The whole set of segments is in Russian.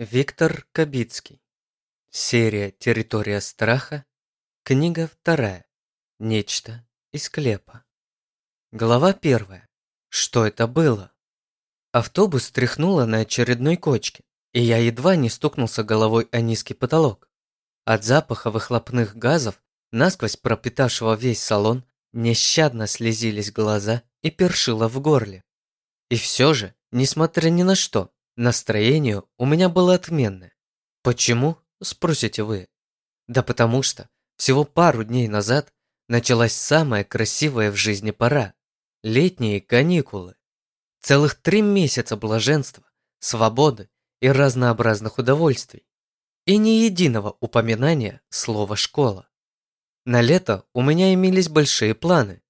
Виктор Кабицкий. Серия «Территория страха». Книга вторая. Нечто из склепа. Глава первая. Что это было? Автобус тряхнуло на очередной кочке, и я едва не стукнулся головой о низкий потолок. От запаха выхлопных газов, насквозь пропитавшего весь салон, нещадно слезились глаза и першило в горле. И все же, несмотря ни на что, Настроение у меня было отменное. Почему, спросите вы? Да потому что всего пару дней назад началась самая красивая в жизни пора – летние каникулы. Целых три месяца блаженства, свободы и разнообразных удовольствий. И ни единого упоминания слова «школа». На лето у меня имелись большие планы.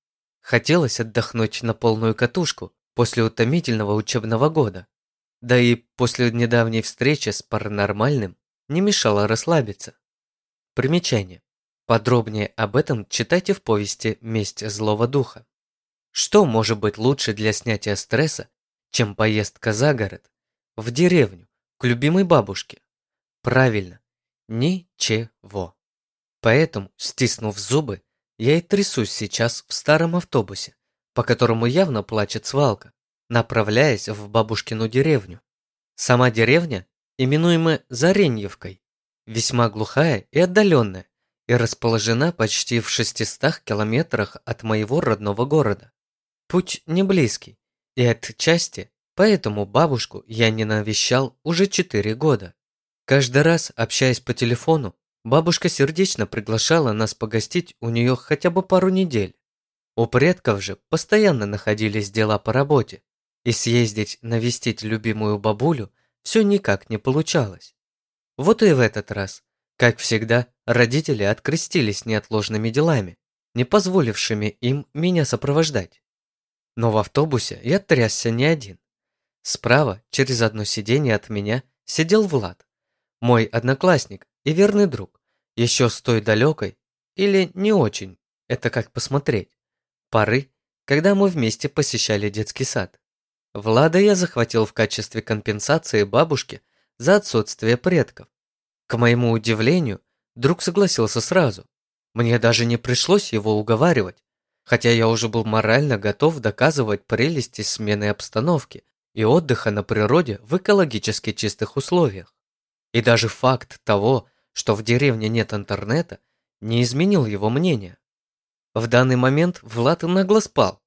Хотелось отдохнуть на полную катушку после утомительного учебного года. Да и после недавней встречи с паранормальным не мешало расслабиться. Примечание. Подробнее об этом читайте в повести «Месть злого духа». Что может быть лучше для снятия стресса, чем поездка за город, в деревню, к любимой бабушке? Правильно, ничего. Поэтому, стиснув зубы, я и трясусь сейчас в старом автобусе, по которому явно плачет свалка направляясь в бабушкину деревню. Сама деревня, именуемая Зареньевкой, весьма глухая и отдаленная, и расположена почти в 600 километрах от моего родного города. Путь не близкий, и отчасти поэтому бабушку я не навещал уже 4 года. Каждый раз, общаясь по телефону, бабушка сердечно приглашала нас погостить у нее хотя бы пару недель. У предков же постоянно находились дела по работе, и съездить навестить любимую бабулю все никак не получалось. Вот и в этот раз, как всегда, родители открестились неотложными делами, не позволившими им меня сопровождать. Но в автобусе я трясся не один. Справа, через одно сиденье от меня, сидел Влад, мой одноклассник и верный друг, еще с той далекой, или не очень, это как посмотреть, поры, когда мы вместе посещали детский сад. Влада я захватил в качестве компенсации бабушке за отсутствие предков. К моему удивлению, друг согласился сразу. Мне даже не пришлось его уговаривать, хотя я уже был морально готов доказывать прелести смены обстановки и отдыха на природе в экологически чистых условиях. И даже факт того, что в деревне нет интернета, не изменил его мнение. В данный момент Влад нагло спал.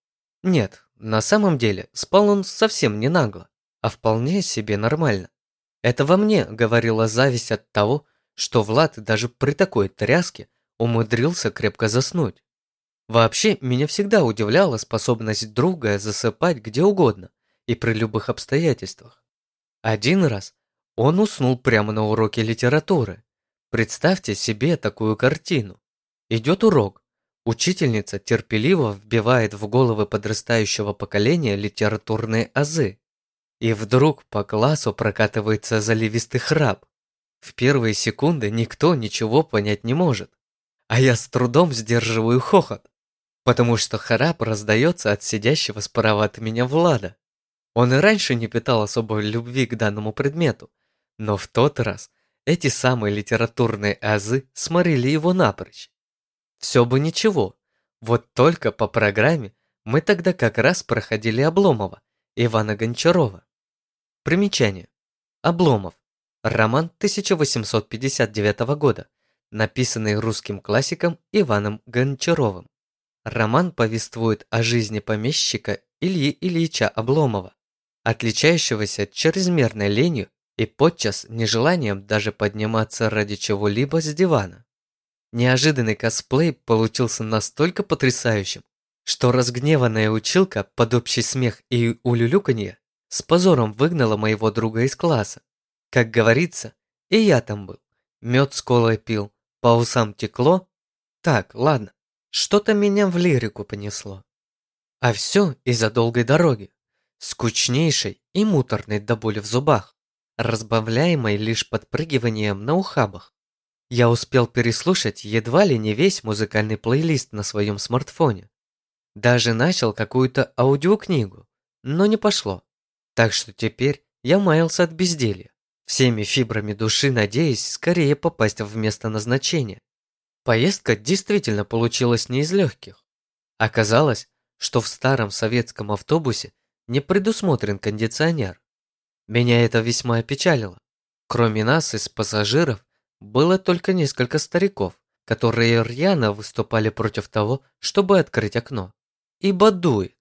Нет, на самом деле, спал он совсем не нагло, а вполне себе нормально. Это во мне говорила зависть от того, что Влад даже при такой тряске умудрился крепко заснуть. Вообще, меня всегда удивляла способность друга засыпать где угодно и при любых обстоятельствах. Один раз он уснул прямо на уроке литературы. Представьте себе такую картину. Идет урок, Учительница терпеливо вбивает в головы подрастающего поколения литературные азы. И вдруг по классу прокатывается заливистый храп. В первые секунды никто ничего понять не может. А я с трудом сдерживаю хохот, потому что храп раздается от сидящего справа от меня Влада. Он и раньше не питал особой любви к данному предмету, но в тот раз эти самые литературные азы сморили его напрочь. Все бы ничего, вот только по программе мы тогда как раз проходили Обломова, Ивана Гончарова. Примечание. Обломов. Роман 1859 года, написанный русским классиком Иваном Гончаровым. Роман повествует о жизни помещика Ильи Ильича Обломова, отличающегося чрезмерной ленью и подчас нежеланием даже подниматься ради чего-либо с дивана. Неожиданный косплей получился настолько потрясающим, что разгневанная училка под общий смех и улюлюканье с позором выгнала моего друга из класса. Как говорится, и я там был. Мед с колой пил, по усам текло. Так, ладно, что-то меня в лирику понесло. А все из-за долгой дороги, скучнейшей и муторной до боли в зубах, разбавляемой лишь подпрыгиванием на ухабах. Я успел переслушать едва ли не весь музыкальный плейлист на своем смартфоне. Даже начал какую-то аудиокнигу, но не пошло. Так что теперь я маялся от безделья. всеми фибрами души надеясь скорее попасть в место назначения. Поездка действительно получилась не из легких. Оказалось, что в старом советском автобусе не предусмотрен кондиционер. Меня это весьма опечалило. Кроме нас из пассажиров было только несколько стариков, которые рьяно выступали против того, чтобы открыть окно. Ибо дует.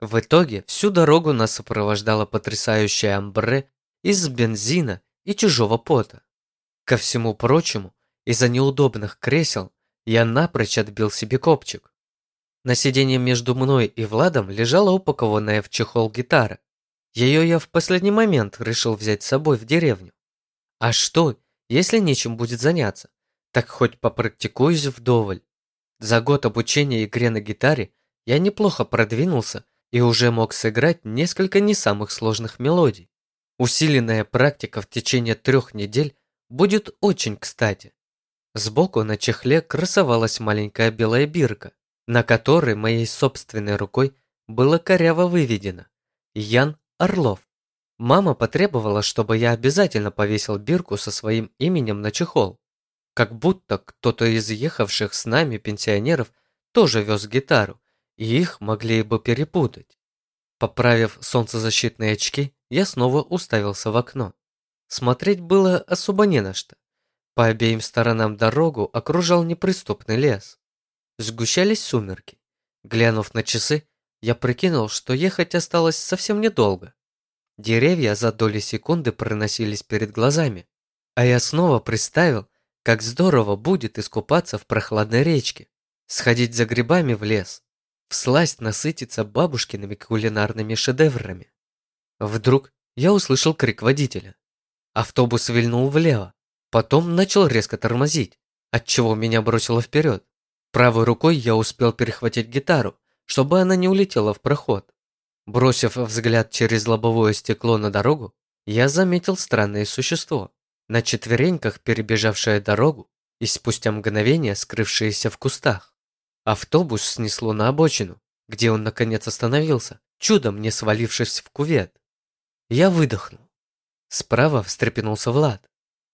В итоге всю дорогу нас сопровождала потрясающая амбре из бензина и чужого пота. Ко всему прочему, из-за неудобных кресел я напрочь отбил себе копчик. На сиденье между мной и Владом лежала упакованная в чехол гитара. Ее я в последний момент решил взять с собой в деревню. А что, если нечем будет заняться? Так хоть попрактикуюсь вдоволь. За год обучения игре на гитаре я неплохо продвинулся и уже мог сыграть несколько не самых сложных мелодий. Усиленная практика в течение трех недель будет очень кстати. Сбоку на чехле красовалась маленькая белая бирка, на которой моей собственной рукой было коряво выведено «Ян Орлов». Мама потребовала, чтобы я обязательно повесил бирку со своим именем на чехол. Как будто кто-то из ехавших с нами пенсионеров тоже вез гитару, и их могли бы перепутать. Поправив солнцезащитные очки, я снова уставился в окно. Смотреть было особо не на что. По обеим сторонам дорогу окружал неприступный лес. Сгущались сумерки. Глянув на часы, я прикинул, что ехать осталось совсем недолго. Деревья за доли секунды проносились перед глазами, а я снова представил, как здорово будет искупаться в прохладной речке, сходить за грибами в лес, всласть насытиться бабушкиными кулинарными шедеврами. Вдруг я услышал крик водителя. Автобус вильнул влево, потом начал резко тормозить, отчего меня бросило вперед. Правой рукой я успел перехватить гитару, чтобы она не улетела в проход. Бросив взгляд через лобовое стекло на дорогу, я заметил странное существо, на четвереньках перебежавшее дорогу и спустя мгновение скрывшееся в кустах. Автобус снесло на обочину, где он наконец остановился, чудом не свалившись в кувет. Я выдохнул. Справа встрепенулся Влад.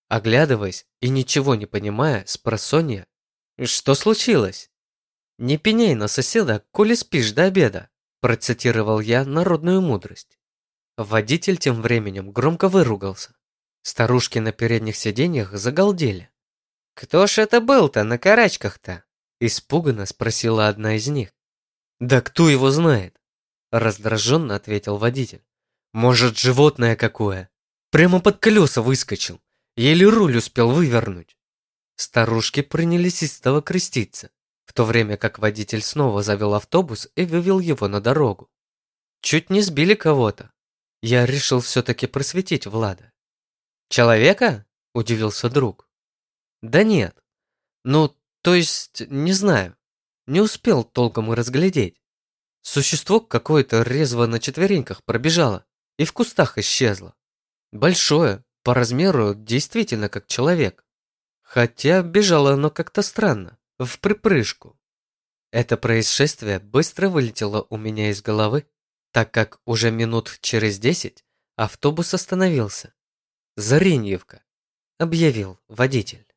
Оглядываясь и ничего не понимая, с просонья. «Что случилось?» «Не пеняй на соседа, коли спишь до обеда», процитировал я народную мудрость. Водитель тем временем громко выругался. Старушки на передних сиденьях загалдели. «Кто ж это был-то на карачках-то?» Испуганно спросила одна из них. «Да кто его знает?» Раздраженно ответил водитель. Может, животное какое? Прямо под колеса выскочил. Еле руль успел вывернуть. Старушки принялись истово креститься, в то время как водитель снова завел автобус и вывел его на дорогу. Чуть не сбили кого-то. Я решил все-таки просветить Влада. «Человека?» – удивился друг. «Да нет. Ну, то есть, не знаю. Не успел толком разглядеть. Существо какое-то резво на четвереньках пробежало и в кустах исчезла. Большое, по размеру действительно как человек. Хотя бежало оно как-то странно, в припрыжку. Это происшествие быстро вылетело у меня из головы, так как уже минут через десять автобус остановился. «Зариньевка», — объявил водитель.